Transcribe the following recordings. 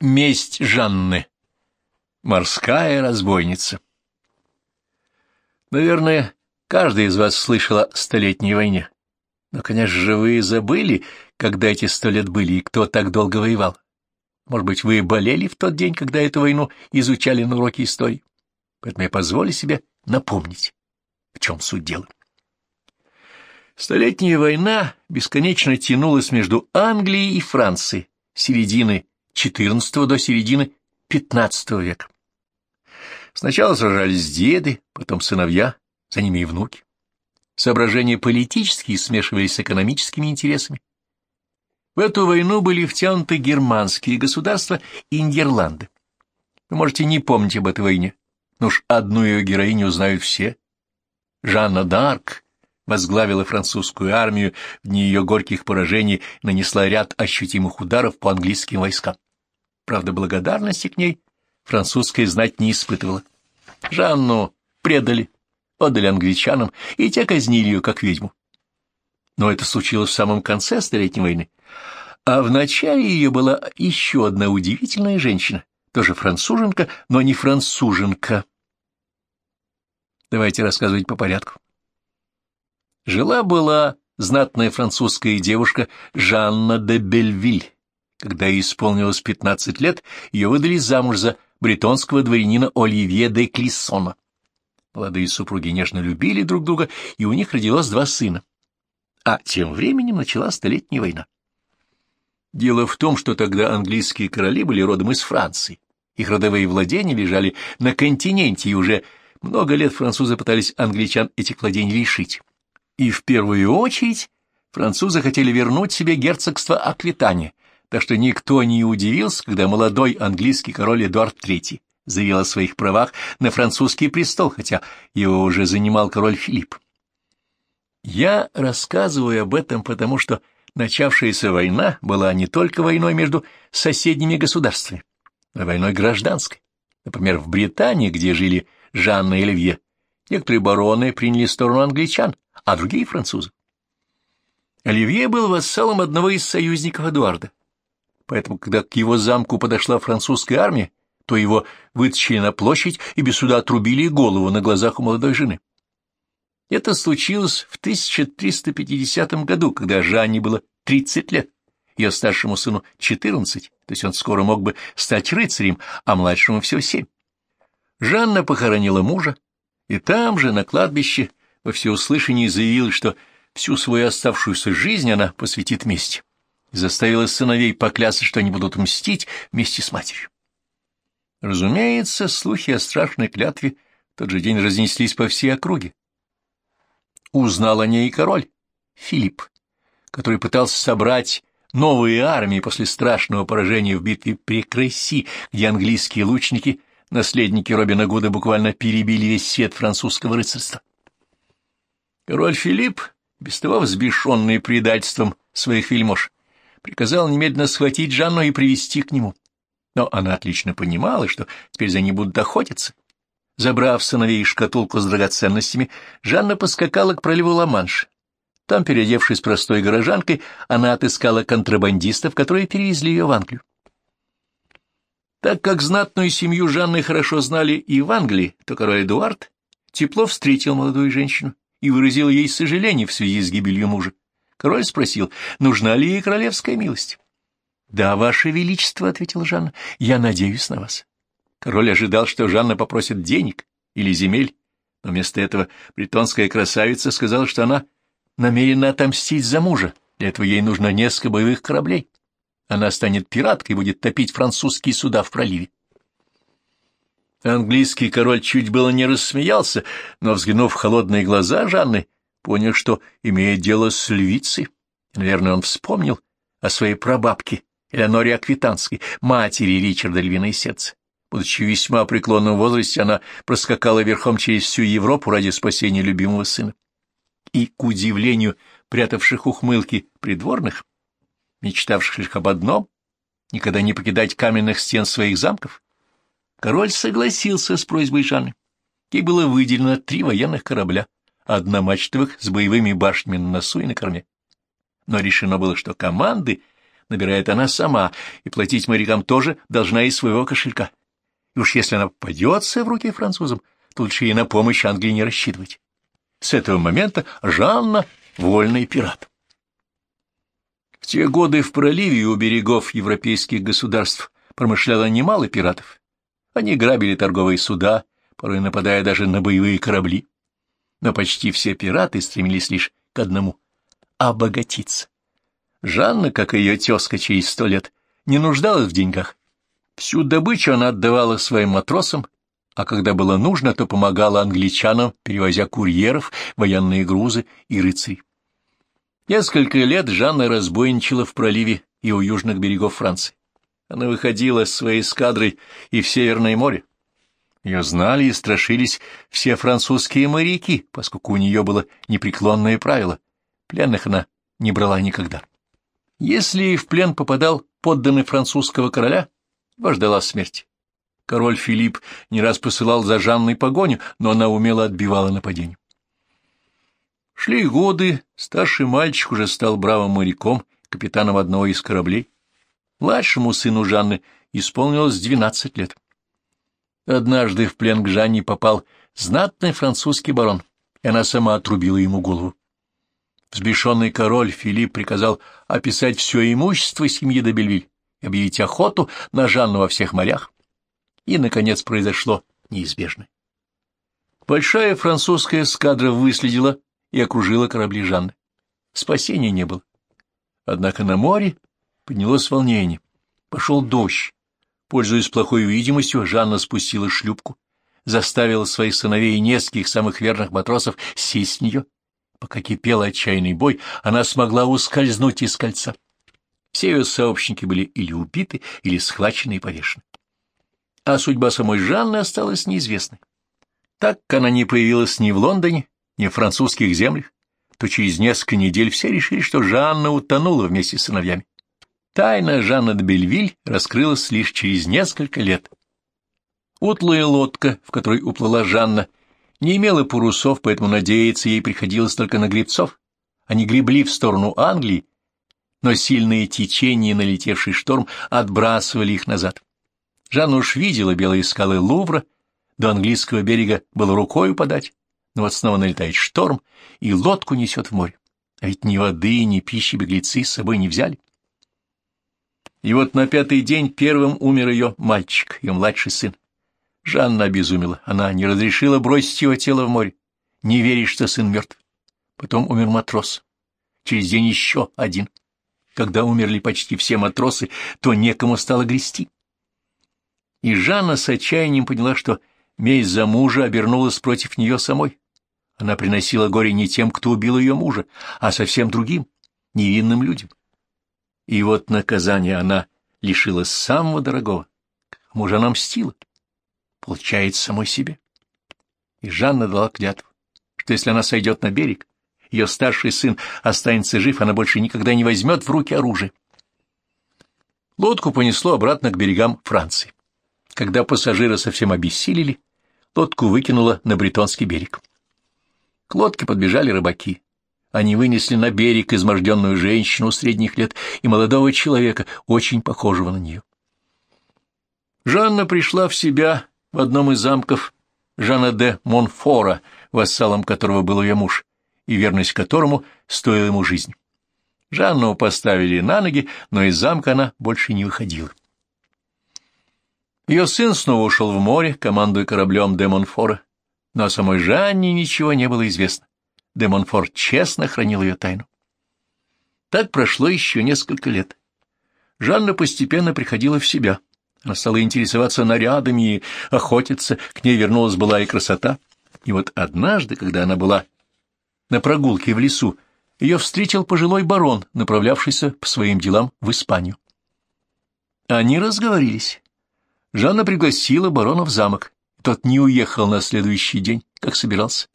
Месть Жанны. Морская разбойница. Наверное, каждый из вас слышал о Столетней войне. Но, конечно же, вы забыли, когда эти сто лет были и кто так долго воевал. Может быть, вы болели в тот день, когда эту войну изучали на уроке истории. Поэтому я позволю себе напомнить, в чем суть дела. Столетняя война бесконечно тянулась между Англией и Францией середины XIV до середины XV века. Сначала сражались деды, потом сыновья, за ними и внуки. Соображения политические смешивались с экономическими интересами. В эту войну были втянуты германские государства и Нидерланды. Вы можете не помнить об этой войне, но уж одну ее героиню знают все. Жанна д'Арк возглавила французскую армию, в дни ее горьких поражений нанесла ряд ощутимых ударов по английским войскам. Правда, благодарности к ней французская знать не испытывала. Жанну предали, отдали англичанам, и те казнили ее как ведьму. Но это случилось в самом конце Столетней войны. А в начале ее была еще одна удивительная женщина, тоже француженка, но не француженка. Давайте рассказывать по порядку. Жила-была знатная французская девушка Жанна де Бельвиль. Когда ей исполнилось пятнадцать лет, ее выдали замуж за бретонского дворянина Оливье де Клиссона. Молодые супруги нежно любили друг друга, и у них родилось два сына. А тем временем началась Столетняя война. Дело в том, что тогда английские короли были родом из Франции. Их родовые владения лежали на континенте, и уже много лет французы пытались англичан этих владений лишить. И в первую очередь французы хотели вернуть себе герцогство Аквитания, так что никто не удивился, когда молодой английский король Эдуард III заявил о своих правах на французский престол, хотя его уже занимал король Филипп. Я рассказываю об этом потому, что начавшаяся война была не только войной между соседними государствами, но войной гражданской. Например, в Британии, где жили Жанна и Оливье, некоторые бароны приняли сторону англичан, а другие — французы. Оливье был вассалом одного из союзников Эдуарда, поэтому, когда к его замку подошла французская армия, то его вытащили на площадь и без суда отрубили голову на глазах у молодой жены. Это случилось в 1350 году, когда Жанне было 30 лет, ее старшему сыну 14, то есть он скоро мог бы стать рыцарем, а младшему всего семь. Жанна похоронила мужа, и там же, на кладбище, во всеуслышании заявила, что всю свою оставшуюся жизнь она посвятит мести, и заставила сыновей поклясться, что они будут мстить вместе с матерью. Разумеется, слухи о страшной клятве в тот же день разнеслись по всей округе. Узнал о ней и король, Филипп, который пытался собрать новые армии после страшного поражения в битве при Кресси, где английские лучники, наследники Робина Гуда, буквально перебили весь свет французского рыцарства. Король Филипп, без того взбешенный предательством своих вельмож, приказал немедленно схватить Жанну и привести к нему. Но она отлично понимала, что теперь за ней будут охотиться. Забрав сыновей шкатулку с драгоценностями, Жанна поскакала к проливу Ла-Манш. Там, переодевшись простой горожанкой, она отыскала контрабандистов, которые перевезли ее в Англию. Так как знатную семью Жанны хорошо знали и в Англии, то король Эдуард тепло встретил молодую женщину и выразил ей сожаление в связи с гибелью мужа. Король спросил, нужна ли ей королевская милость. — Да, ваше величество, — ответила Жанна, — я надеюсь на вас. Король ожидал, что Жанна попросит денег или земель, но вместо этого бретонская красавица сказала, что она намерена отомстить за мужа. Для этого ей нужно несколько боевых кораблей. Она станет пираткой и будет топить французские суда в проливе. Английский король чуть было не рассмеялся, но, взглянув в холодные глаза Жанны, понял, что имеет дело с львицей. Наверное, он вспомнил о своей прабабке, Элеоноре Аквитанской, матери Ричарда Львиное Сердце. Будучи весьма преклонном возрасте, она проскакала верхом через всю Европу ради спасения любимого сына. И, к удивлению прятавших ухмылки придворных, мечтавших лишь об одном — никогда не покидать каменных стен своих замков, король согласился с просьбой Жанны. Ей было выделено три военных корабля, одномачтовых с боевыми башнями на носу и на корме. Но решено было, что команды набирает она сама, и платить морякам тоже должна из своего кошелька. И уж если она попадется в руки французам, то лучше ей на помощь Англии не рассчитывать. С этого момента Жанна — вольный пират. В те годы в проливе у берегов европейских государств промышляло немало пиратов. Они грабили торговые суда, порой нападая даже на боевые корабли. Но почти все пираты стремились лишь к одному — обогатиться. Жанна, как и ее тезка через сто лет, не нуждалась в деньгах. Всю добычу она отдавала своим матросам, а когда было нужно, то помогала англичанам, перевозя курьеров, военные грузы и рыцарей. Несколько лет Жанна разбойничала в проливе и у южных берегов Франции. Она выходила с своей эскадрой и в Северное море. Ее знали и страшились все французские моряки, поскольку у нее было непреклонное правило — пленных она не брала никогда. Если в плен попадал подданный французского короля, его ждала смерть. Король Филипп не раз посылал за Жанной погоню, но она умело отбивала нападение. Шли годы, старший мальчик уже стал бравым моряком, капитаном одного из кораблей. Младшему сыну Жанны исполнилось двенадцать лет. Однажды в плен к Жанне попал знатный французский барон, и она сама отрубила ему голову. Взбешенный король Филипп приказал описать все имущество семьи де Бельвиль и объявить охоту на Жанну во всех морях. И, наконец, произошло неизбежное. Большая французская эскадра выследила и окружила корабли Жанны. Спасения не было. Однако на море поднялось волнение. Пошел дождь. Пользуясь плохой видимостью, Жанна спустила шлюпку, заставила своих сыновей и нескольких самых верных матросов сесть в нее Пока кипел отчаянный бой, она смогла ускользнуть из кольца. Все ее сообщники были или убиты, или схвачены и повешены. А судьба самой Жанны осталась неизвестной. Так как она не появилась ни в Лондоне, ни в французских землях, то через несколько недель все решили, что Жанна утонула вместе с сыновьями. Тайна Жанны де Бельвиль раскрылась лишь через несколько лет. Утлая лодка, в которой уплыла Жанна, не имела парусов, поэтому надеяться ей приходилось только на гребцов. Они гребли в сторону Англии, но сильные течения и налетевший шторм отбрасывали их назад. Жанна уж видела белые скалы Лувра, до английского берега было рукой подать, но вот снова налетает шторм, и лодку несет в море. А ведь ни воды, ни пищи беглецы с собой не взяли. И вот на пятый день первым умер ее мальчик, ее младший сын. Жанна обезумела. Она не разрешила бросить его тело в море, не верит, что сын мертв. Потом умер матрос. Через день еще один. Когда умерли почти все матросы, то некому стало грести. И Жанна с отчаянием поняла, что месть за мужа обернулась против нее самой. Она приносила горе не тем, кто убил ее мужа, а совсем другим, невинным людям. И вот наказание она лишилась самого дорогого. Кому же она мстила? получается самой себе. И Жанна дала клятву, что если она сойдет на берег, ее старший сын останется жив, она больше никогда не возьмет в руки оружие. Лодку понесло обратно к берегам Франции. Когда пассажиры совсем обессилели, лодку выкинуло на Бретонский берег. К лодке подбежали рыбаки. Они вынесли на берег изможденную женщину средних лет и молодого человека, очень похожего на нее. Жанна пришла в себя в одном из замков Жана де Монфора, вассалом которого был ее муж, и верность которому стоила ему жизнь. Жанну поставили на ноги, но из замка она больше не выходила. Ее сын снова ушел в море, командуя кораблем де Монфора, но о самой Жанне ничего не было известно. Де Монфор честно хранил ее тайну. Так прошло еще несколько лет. Жанна постепенно приходила в себя — она стала интересоваться нарядами и охотиться, к ней вернулась была и красота. И вот однажды, когда она была на прогулке в лесу, ее встретил пожилой барон, направлявшийся по своим делам в Испанию. Они разговорились. Жанна пригласила барона в замок. Тот не уехал на следующий день, как собирался.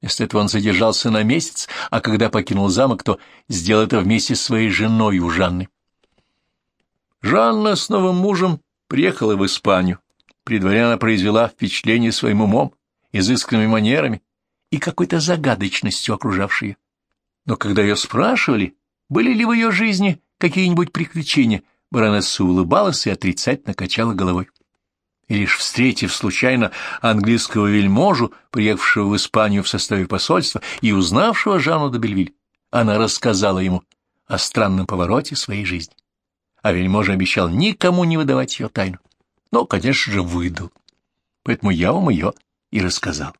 Вместо этого он задержался на месяц, а когда покинул замок, то сделал это вместе с своей женой у Жанны. Жанна с новым мужем приехала в Испанию. При она произвела впечатление своим умом, изысканными манерами и какой-то загадочностью окружавшей ее. Но когда ее спрашивали, были ли в ее жизни какие-нибудь приключения, баронесса улыбалась и отрицательно качала головой. И лишь встретив случайно английского вельможу, приехавшего в Испанию в составе посольства и узнавшего Жанну де Бельвиль, она рассказала ему о странном повороте своей жизни. А вельможа обещал никому не выдавать ее тайну. Но, конечно же, выдал. Поэтому я вам ее и рассказал.